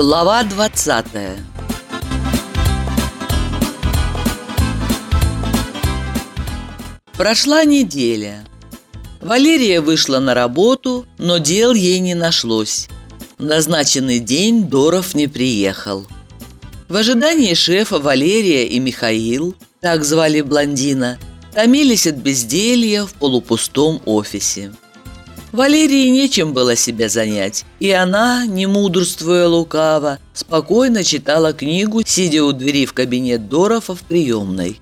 Глава 20 Прошла неделя. Валерия вышла на работу, но дел ей не нашлось. В назначенный день Доров не приехал. В ожидании шефа Валерия и Михаил, так звали блондина, томились от безделья в полупустом офисе. Валерии нечем было себя занять, и она, не мудрствуя лукаво, спокойно читала книгу, сидя у двери в кабинет Дорова в приемной.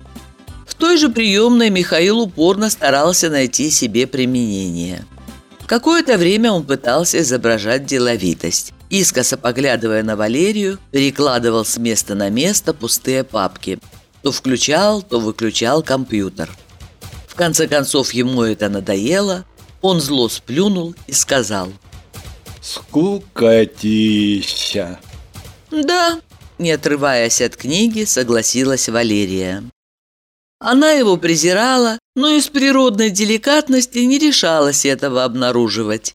В той же приемной Михаил упорно старался найти себе применение. Какое-то время он пытался изображать деловитость. Искоса поглядывая на Валерию, перекладывал с места на место пустые папки. То включал, то выключал компьютер. В конце концов ему это надоело, он зло сплюнул и сказал. «Скукотища!» «Да», не отрываясь от книги, согласилась Валерия. Она его презирала, но из природной деликатности не решалась этого обнаруживать.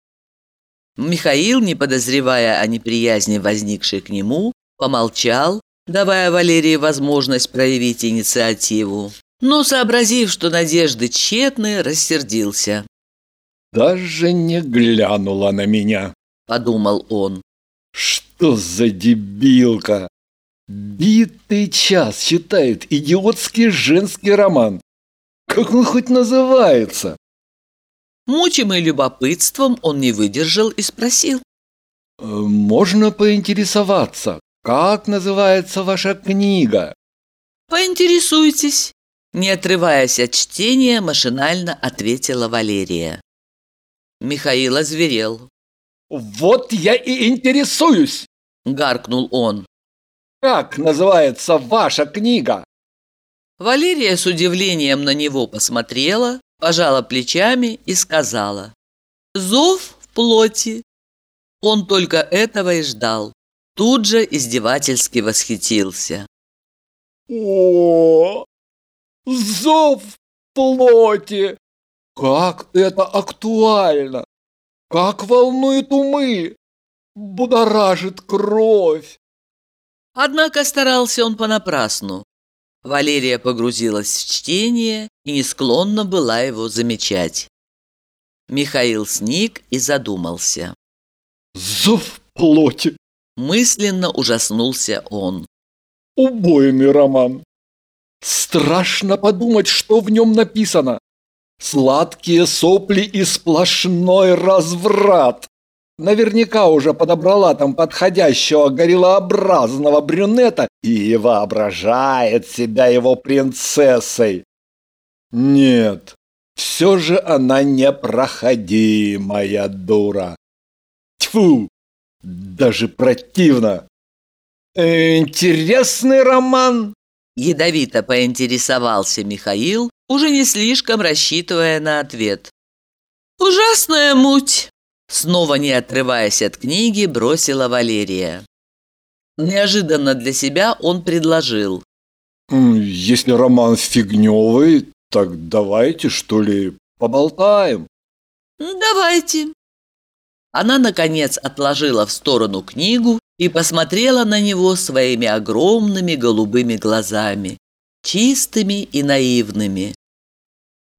Михаил, не подозревая о неприязни, возникшей к нему, помолчал, давая Валерии возможность проявить инициативу, но, сообразив, что надежды тщетны, рассердился даже не глянула на меня», — подумал он. «Что за дебилка? Битый час читает идиотский женский роман. Как он хоть называется?» Мучимый любопытством, он не выдержал и спросил. «Э, «Можно поинтересоваться, как называется ваша книга?» «Поинтересуйтесь», — не отрываясь от чтения, машинально ответила Валерия. Михаил озверел. «Вот я и интересуюсь!» – гаркнул он. «Как называется ваша книга?» Валерия с удивлением на него посмотрела, пожала плечами и сказала. «Зов в плоти». Он только этого и ждал. Тут же издевательски восхитился. «О, зов в плоти! Как это актуально! Как волнует умы! Будоражит кровь! Однако старался он понапрасну. Валерия погрузилась в чтение и не склонна была его замечать. Михаил сник и задумался. «Зов плоти!» Мысленно ужаснулся он. «Убойный роман! Страшно подумать, что в нем написано. Сладкие сопли и сплошной разврат. Наверняка уже подобрала там подходящего гориллообразного брюнета и воображает себя его принцессой. Нет, все же она непроходимая дура. Тьфу, даже противно. Интересный роман, Ядовито поинтересовался Михаил, уже не слишком рассчитывая на ответ. «Ужасная муть!» Снова не отрываясь от книги, бросила Валерия. Неожиданно для себя он предложил. «Если роман фигневый, так давайте, что ли, поболтаем?» «Давайте». Она, наконец, отложила в сторону книгу и посмотрела на него своими огромными голубыми глазами, чистыми и наивными.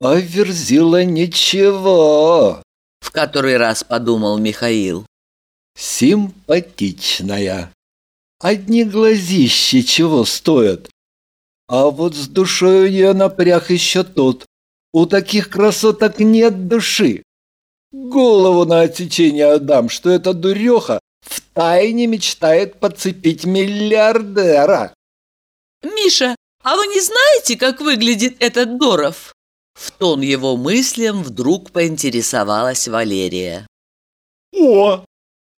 «А Верзила ничего», — в который раз подумал Михаил. «Симпатичная. Одни глазищи чего стоят. А вот с душой у нее напряг еще тот. У таких красоток нет души. Голову на отсечение отдам, что эта дуреха втайне мечтает подцепить миллиардера. «Миша, а вы не знаете, как выглядит этот Доров?» В тон его мыслям вдруг поинтересовалась Валерия. «О,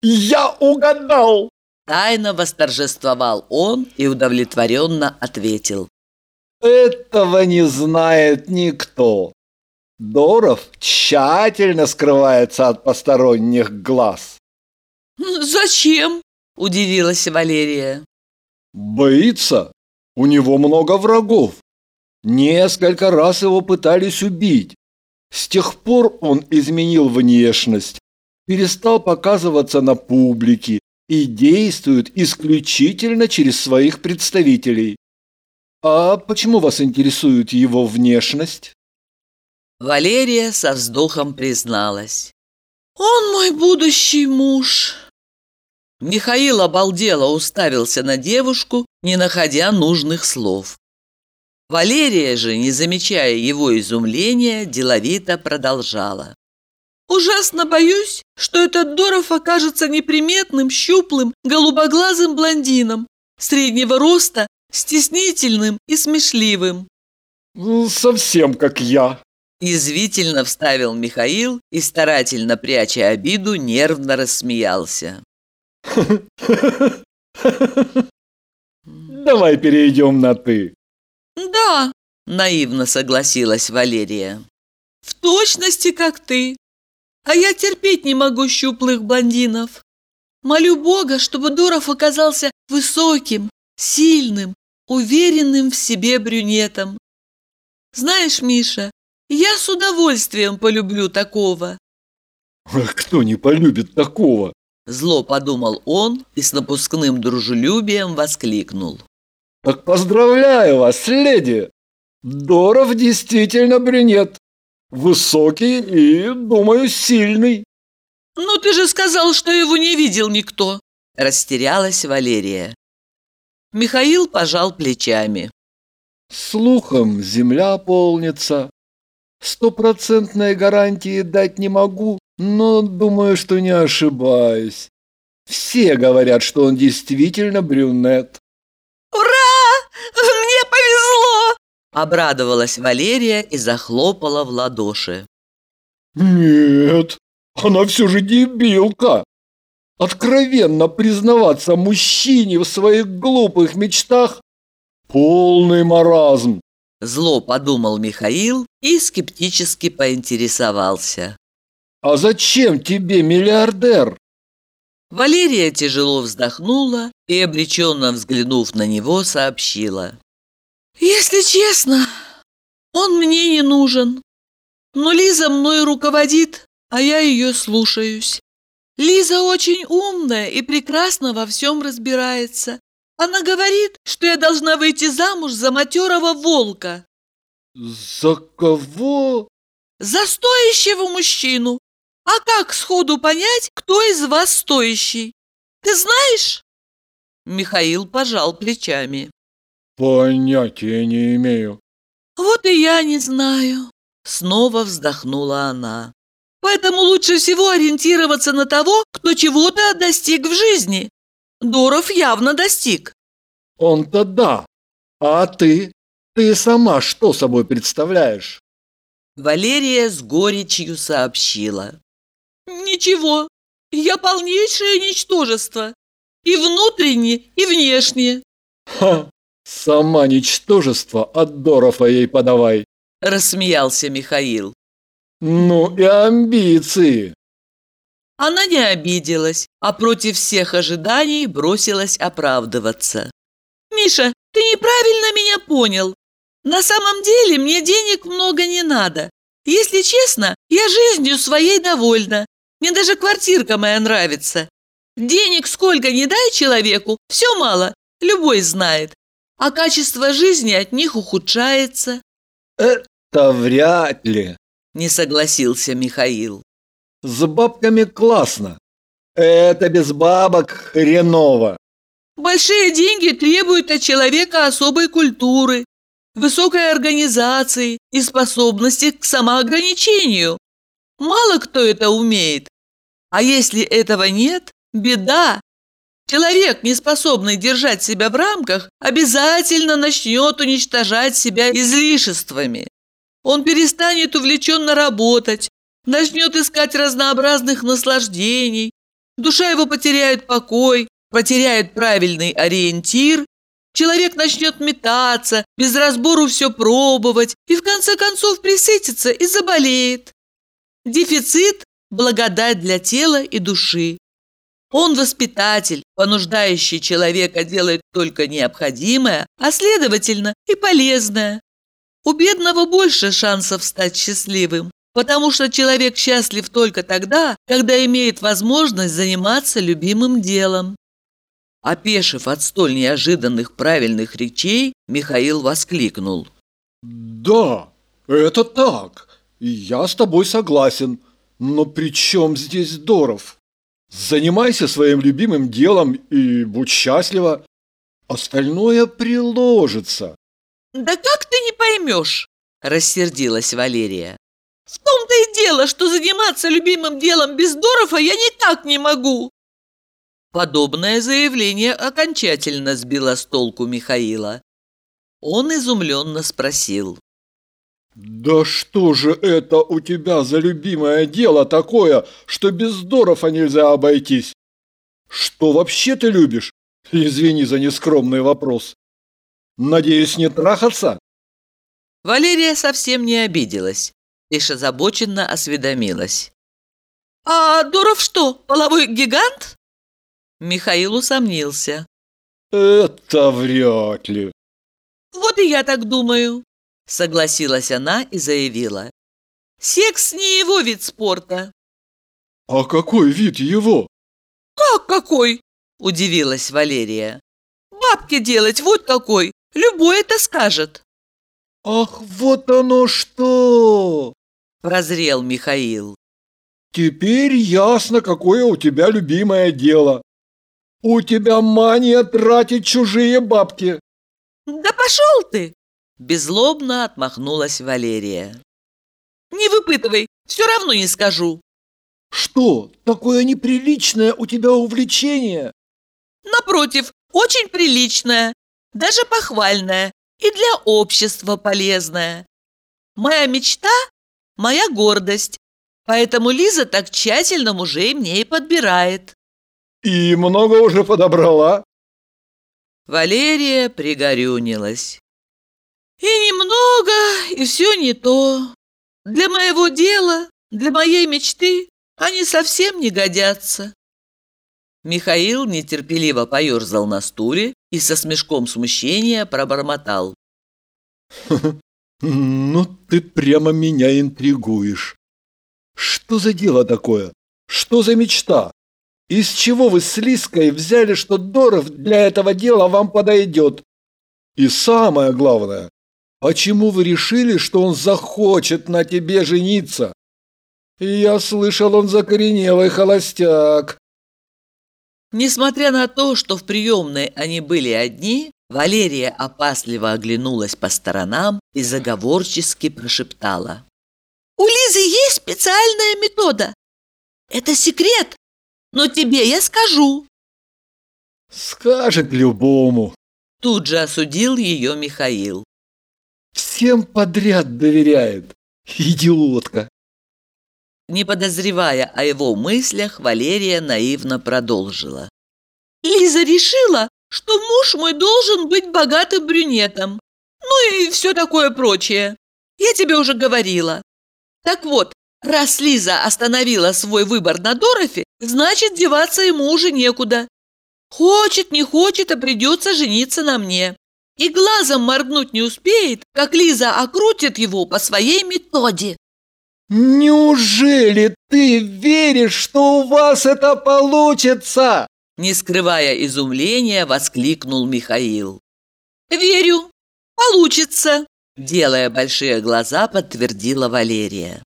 я угадал!» Тайно восторжествовал он и удовлетворенно ответил. «Этого не знает никто. Доров тщательно скрывается от посторонних глаз. «Зачем?» – удивилась Валерия. «Боится. У него много врагов. Несколько раз его пытались убить. С тех пор он изменил внешность, перестал показываться на публике и действует исключительно через своих представителей. А почему вас интересует его внешность? Валерия со вздохом призналась. «Он мой будущий муж». Михаил обалдело уставился на девушку, не находя нужных слов. Валерия же, не замечая его изумления, деловито продолжала. «Ужасно боюсь, что этот Доров окажется неприметным, щуплым, голубоглазым блондином, среднего роста, стеснительным и смешливым». Ну, «Совсем как я», Язвительно вставил Михаил и, старательно пряча обиду, нервно рассмеялся. Давай перейдем на «ты». «Да», – наивно согласилась Валерия. «В точности, как ты. А я терпеть не могу щуплых блондинов. Молю Бога, чтобы Дуров оказался высоким, сильным, уверенным в себе брюнетом. Знаешь, Миша, я с удовольствием полюблю такого». «Кто не полюбит такого?» Зло подумал он и с напускным дружелюбием воскликнул. «Так поздравляю вас, леди! Доров действительно брюнет. Высокий и, думаю, сильный». «Ну ты же сказал, что его не видел никто!» Растерялась Валерия. Михаил пожал плечами. «Слухом земля полнится. Стопроцентной гарантии дать не могу, но думаю, что не ошибаюсь. Все говорят, что он действительно брюнет. «Ура! Мне повезло!» Обрадовалась Валерия и захлопала в ладоши. «Нет, она все же дебилка!» Откровенно признаваться мужчине в своих глупых мечтах – полный маразм. Зло подумал Михаил и скептически поинтересовался. «А зачем тебе миллиардер?» Валерия тяжело вздохнула и, обреченно взглянув на него, сообщила. «Если честно, он мне не нужен. Но Лиза мной руководит, а я ее слушаюсь. Лиза очень умная и прекрасно во всем разбирается. Она говорит, что я должна выйти замуж за матерого волка. За кого? За стоящего мужчину. А как сходу понять, кто из вас стоящий? Ты знаешь? Михаил пожал плечами. Понятия не имею. Вот и я не знаю. Снова вздохнула она. Поэтому лучше всего ориентироваться на того, кто чего-то достиг в жизни. Доров явно достиг. Он-то да. А ты? Ты сама что собой представляешь? Валерия с горечью сообщила. Ничего, я полнейшее ничтожество. И внутренне, и внешне. Ха, сама ничтожество от Дорова ей подавай. Рассмеялся Михаил. Ну и амбиции. Она не обиделась, а против всех ожиданий бросилась оправдываться. «Миша, ты неправильно меня понял. На самом деле мне денег много не надо. Если честно, я жизнью своей довольна. Мне даже квартирка моя нравится. Денег сколько не дай человеку, все мало, любой знает. А качество жизни от них ухудшается». «Это вряд ли», – не согласился Михаил. С бабками классно. Это без бабок хреново. Большие деньги требуют от человека особой культуры, высокой организации и способности к самоограничению. Мало кто это умеет. А если этого нет, беда. Человек, не способный держать себя в рамках, обязательно начнет уничтожать себя излишествами. Он перестанет увлеченно работать, начнет искать разнообразных наслаждений, душа его потеряет покой, потеряет правильный ориентир, человек начнет метаться, без разбору все пробовать и в конце концов присытится и заболеет. Дефицит – благодать для тела и души. Он воспитатель, понуждающий человека делать только необходимое, а следовательно и полезное. У бедного больше шансов стать счастливым. Потому что человек счастлив только тогда, когда имеет возможность заниматься любимым делом. Опешив от столь неожиданных правильных речей, Михаил воскликнул. «Да, это так. Я с тобой согласен. Но при чем здесь Доров? Занимайся своим любимым делом и будь счастлива. Остальное приложится». «Да как ты не поймешь?» – рассердилась Валерия. «В том-то и дело, что заниматься любимым делом без Дорова я никак не могу. Подобное заявление окончательно сбило с толку Михаила. Он изумленно спросил. «Да что же это у тебя за любимое дело такое, что без здорова нельзя обойтись? Что вообще ты любишь? Извини за нескромный вопрос. Надеюсь, не трахаться?» Валерия совсем не обиделась, лишь озабоченно осведомилась. «А Доров что, половой гигант?» Михаил усомнился. «Это вряд ли». «Вот и я так думаю», — согласилась она и заявила. «Секс не его вид спорта». «А какой вид его?» «Как какой?» – удивилась Валерия. «Бабки делать вот какой, любой это скажет». «Ах, вот оно что!» – прозрел Михаил. «Теперь ясно, какое у тебя любимое дело. У тебя мания тратить чужие бабки. Да пошел ты! Безлобно отмахнулась Валерия. Не выпытывай, все равно не скажу. Что, такое неприличное у тебя увлечение? Напротив, очень приличное, даже похвальное и для общества полезное. Моя мечта – моя гордость, поэтому Лиза так тщательно мужей мне и подбирает. И много уже подобрала? Валерия пригорюнилась. И немного, и все не то. Для моего дела, для моей мечты они совсем не годятся. Михаил нетерпеливо поерзал на стуле и со смешком смущения пробормотал. «Ну ты прямо меня интригуешь. Что за дело такое? Что за мечта? Из чего вы с Лиской взяли, что Доров для этого дела вам подойдет? И самое главное, почему вы решили, что он захочет на тебе жениться? Я слышал, он закоренелый холостяк. Несмотря на то, что в приемной они были одни, Валерия опасливо оглянулась по сторонам и заговорчески прошептала. «У Лизы есть специальная метода. Это секрет, но тебе я скажу». «Скажет любому», – тут же осудил ее Михаил. «Всем подряд доверяет, идиотка». Не подозревая о его мыслях, Валерия наивно продолжила. «Лиза решила, что муж мой должен быть богатым брюнетом. Ну и все такое прочее. Я тебе уже говорила. Так вот, Раз Лиза остановила свой выбор на Дорофе, значит, деваться ему уже некуда. Хочет, не хочет, а придется жениться на мне. И глазом моргнуть не успеет, как Лиза окрутит его по своей методе. «Неужели ты веришь, что у вас это получится?» Не скрывая изумления, воскликнул Михаил. «Верю, получится», делая большие глаза, подтвердила Валерия.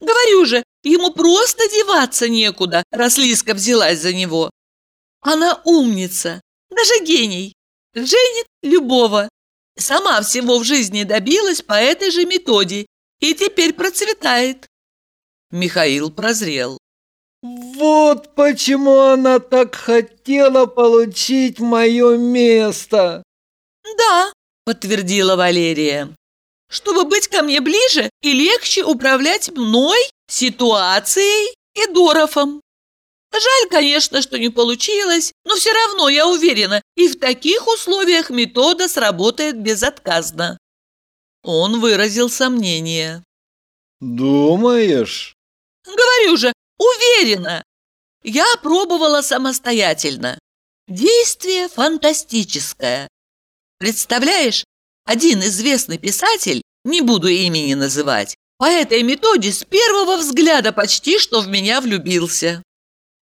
Говорю же, ему просто деваться некуда, раз Лиска взялась за него. Она умница, даже гений. Женит любого. Сама всего в жизни добилась по этой же методе и теперь процветает. Михаил прозрел. Вот почему она так хотела получить мое место. Да, подтвердила Валерия чтобы быть ко мне ближе и легче управлять мной, ситуацией и Дорофом. Жаль, конечно, что не получилось, но все равно я уверена, и в таких условиях метода сработает безотказно. Он выразил сомнение. «Думаешь?» «Говорю же, уверена. Я пробовала самостоятельно. Действие фантастическое. Представляешь, один известный писатель, не буду имени называть, по этой методе с первого взгляда почти что в меня влюбился.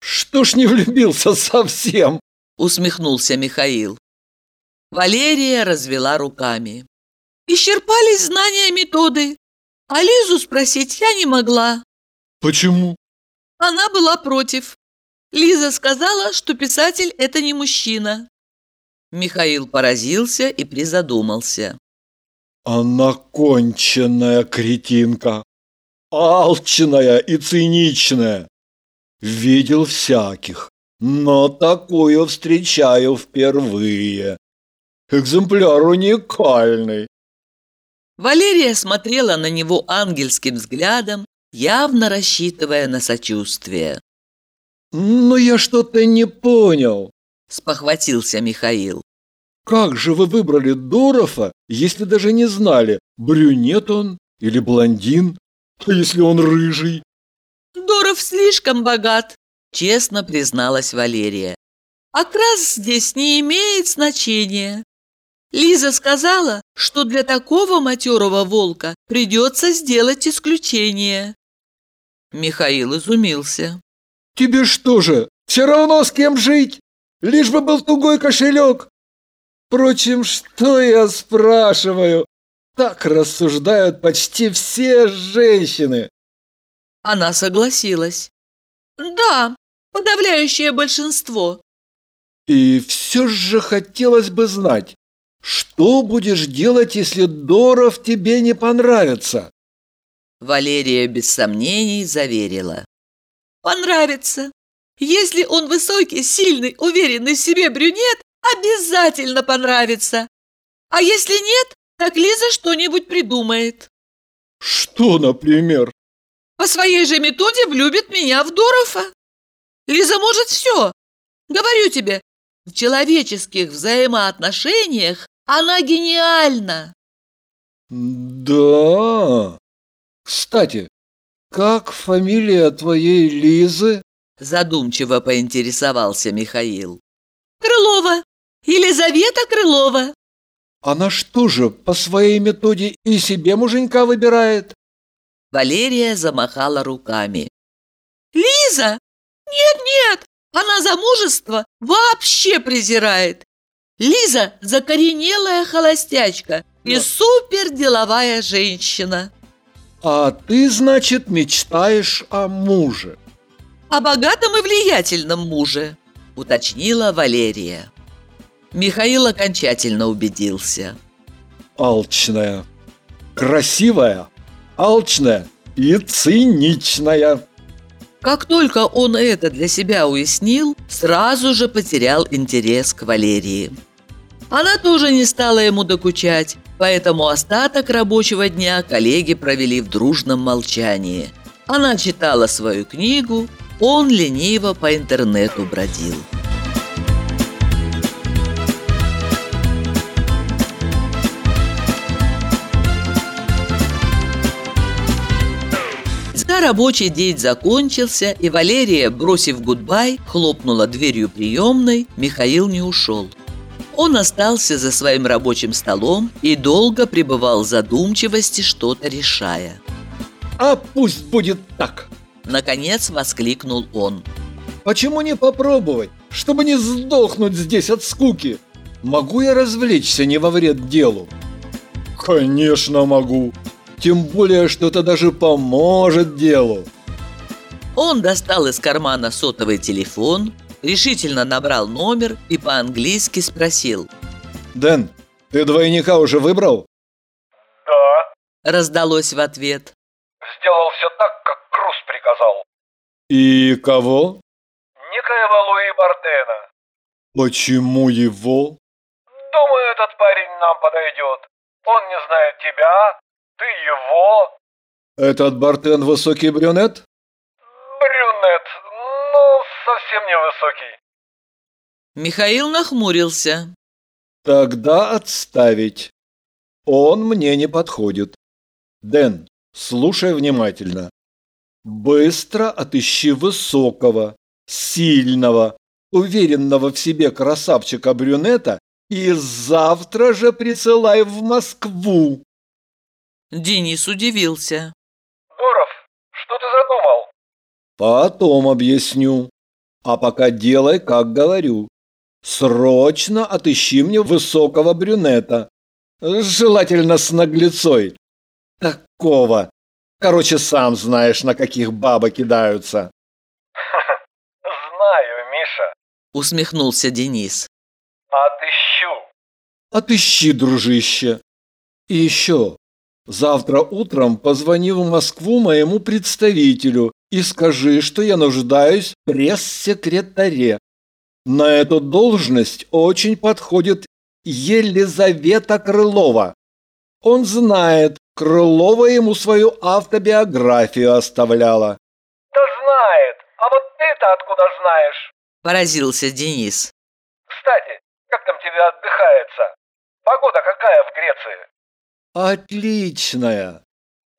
Что ж не влюбился совсем? усмехнулся Михаил. Валерия развела руками. Исчерпались знания методы, а Лизу спросить я не могла. Почему? Она была против. Лиза сказала, что писатель – это не мужчина. Михаил поразился и призадумался. Она конченная кретинка, алчная и циничная. Видел всяких, но такую встречаю впервые. Экземпляр уникальный. Валерия смотрела на него ангельским взглядом, явно рассчитывая на сочувствие. «Но я что-то не понял», – спохватился Михаил. «Как же вы выбрали Дорова, если даже не знали, брюнет он или блондин, а если он рыжий?» «Доров слишком богат», – честно призналась Валерия. «Окрас здесь не имеет значения. Лиза сказала, что для такого матерого волка придется сделать исключение». Михаил изумился. «Тебе что же, все равно с кем жить? Лишь бы был тугой кошелек. Впрочем, что я спрашиваю? Так рассуждают почти все женщины. Она согласилась. Да, подавляющее большинство. И все же хотелось бы знать, что будешь делать, если Доров тебе не понравится? Валерия без сомнений заверила. Понравится. Если он высокий, сильный, уверенный в себе брюнет, обязательно понравится. А если нет, так Лиза что-нибудь придумает. Что, например? По своей же методе влюбит меня в Дорова. Лиза может все. Говорю тебе, в человеческих взаимоотношениях она гениальна. Да. Кстати, как фамилия твоей Лизы? Задумчиво поинтересовался Михаил. Крылова. Елизавета Крылова. Она что же, по своей методе и себе муженька выбирает? Валерия замахала руками. Лиза? Нет-нет, она замужество вообще презирает. Лиза – закоренелая холостячка и суперделовая женщина. А ты, значит, мечтаешь о муже? О богатом и влиятельном муже, уточнила Валерия. Михаил окончательно убедился. Алчная, красивая, алчная и циничная. Как только он это для себя уяснил, сразу же потерял интерес к Валерии. Она тоже не стала ему докучать, поэтому остаток рабочего дня коллеги провели в дружном молчании. Она читала свою книгу, он лениво по интернету бродил. Рабочий день закончился, и Валерия, бросив гудбай, хлопнула дверью приемной, Михаил не ушел. Он остался за своим рабочим столом и долго пребывал в задумчивости, что-то решая. «А пусть будет так!» Наконец воскликнул он. «Почему не попробовать, чтобы не сдохнуть здесь от скуки? Могу я развлечься не во вред делу?» «Конечно могу!» Тем более, что это даже поможет делу. Он достал из кармана сотовый телефон, решительно набрал номер и по-английски спросил. «Дэн, ты двойника уже выбрал?» «Да», – раздалось в ответ. «Сделал все так, как Круз приказал». «И кого?» «Некоего Луи Бартена». «Почему его?» «Думаю, этот парень нам подойдет. Он не знает тебя, ты его? Этот Бартен высокий брюнет? Брюнет, но совсем не высокий. Михаил нахмурился. Тогда отставить. Он мне не подходит. Дэн, слушай внимательно. Быстро отыщи высокого, сильного, уверенного в себе красавчика-брюнета и завтра же присылай в Москву. Денис удивился. Доров, что ты задумал? Потом объясню. А пока делай, как говорю. Срочно отыщи мне высокого брюнета. Желательно с наглецой. Такого. Короче, сам знаешь, на каких баба кидаются. Знаю, Миша. Усмехнулся Денис. Отыщу. Отыщи, дружище. И еще. Завтра утром позвони в Москву моему представителю и скажи, что я нуждаюсь в пресс-секретаре. На эту должность очень подходит Елизавета Крылова. Он знает, Крылова ему свою автобиографию оставляла. Да знает. А вот ты-то откуда знаешь? Поразился Денис. Кстати, как там тебе отдыхается? Погода какая в Греции? Отличная.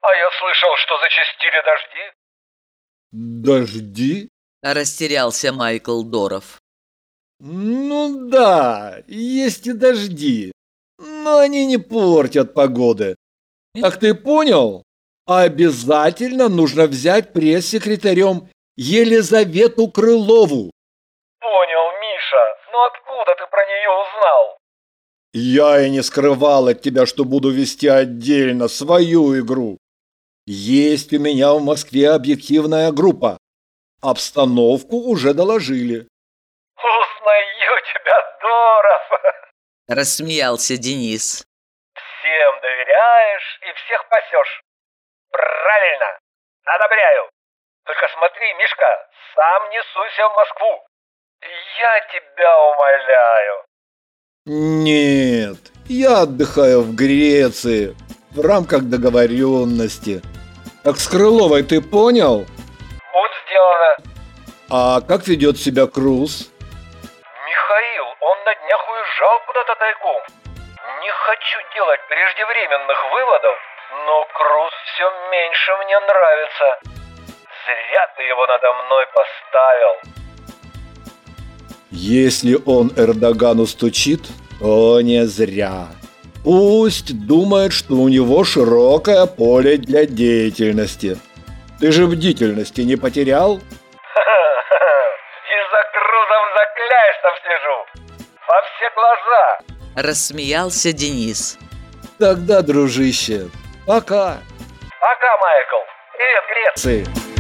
А я слышал, что зачастили дожди. Дожди? Растерялся Майкл Доров. Ну да, есть и дожди. Но они не портят погоды. Так ты понял? Обязательно нужно взять пресс-секретарем Елизавету Крылову. Понял, Миша. Но откуда ты про нее узнал? Я и не скрывал от тебя, что буду вести отдельно свою игру. Есть у меня в Москве объективная группа. Обстановку уже доложили. Узнаю тебя, Доров. Рассмеялся Денис. Всем доверяешь и всех пасешь. Правильно. Одобряю. Только смотри, Мишка, сам не суйся в Москву. Я тебя умоляю. Нет, я отдыхаю в Греции, в рамках договоренности. Так с Крыловой ты понял? Будет сделано. А как ведет себя Круз? Михаил, он на днях уезжал куда-то тайком. Не хочу делать преждевременных выводов, но Круз все меньше мне нравится. Зря ты его надо мной поставил. Если он Эрдогану стучит, то не зря. Пусть думает, что у него широкое поле для деятельности. Ты же бдительности не потерял? И за Крузом за кляйстом слежу. Во все глаза. Рассмеялся Денис. Тогда, дружище, пока. Пока, Майкл. Привет, Грец. Цы.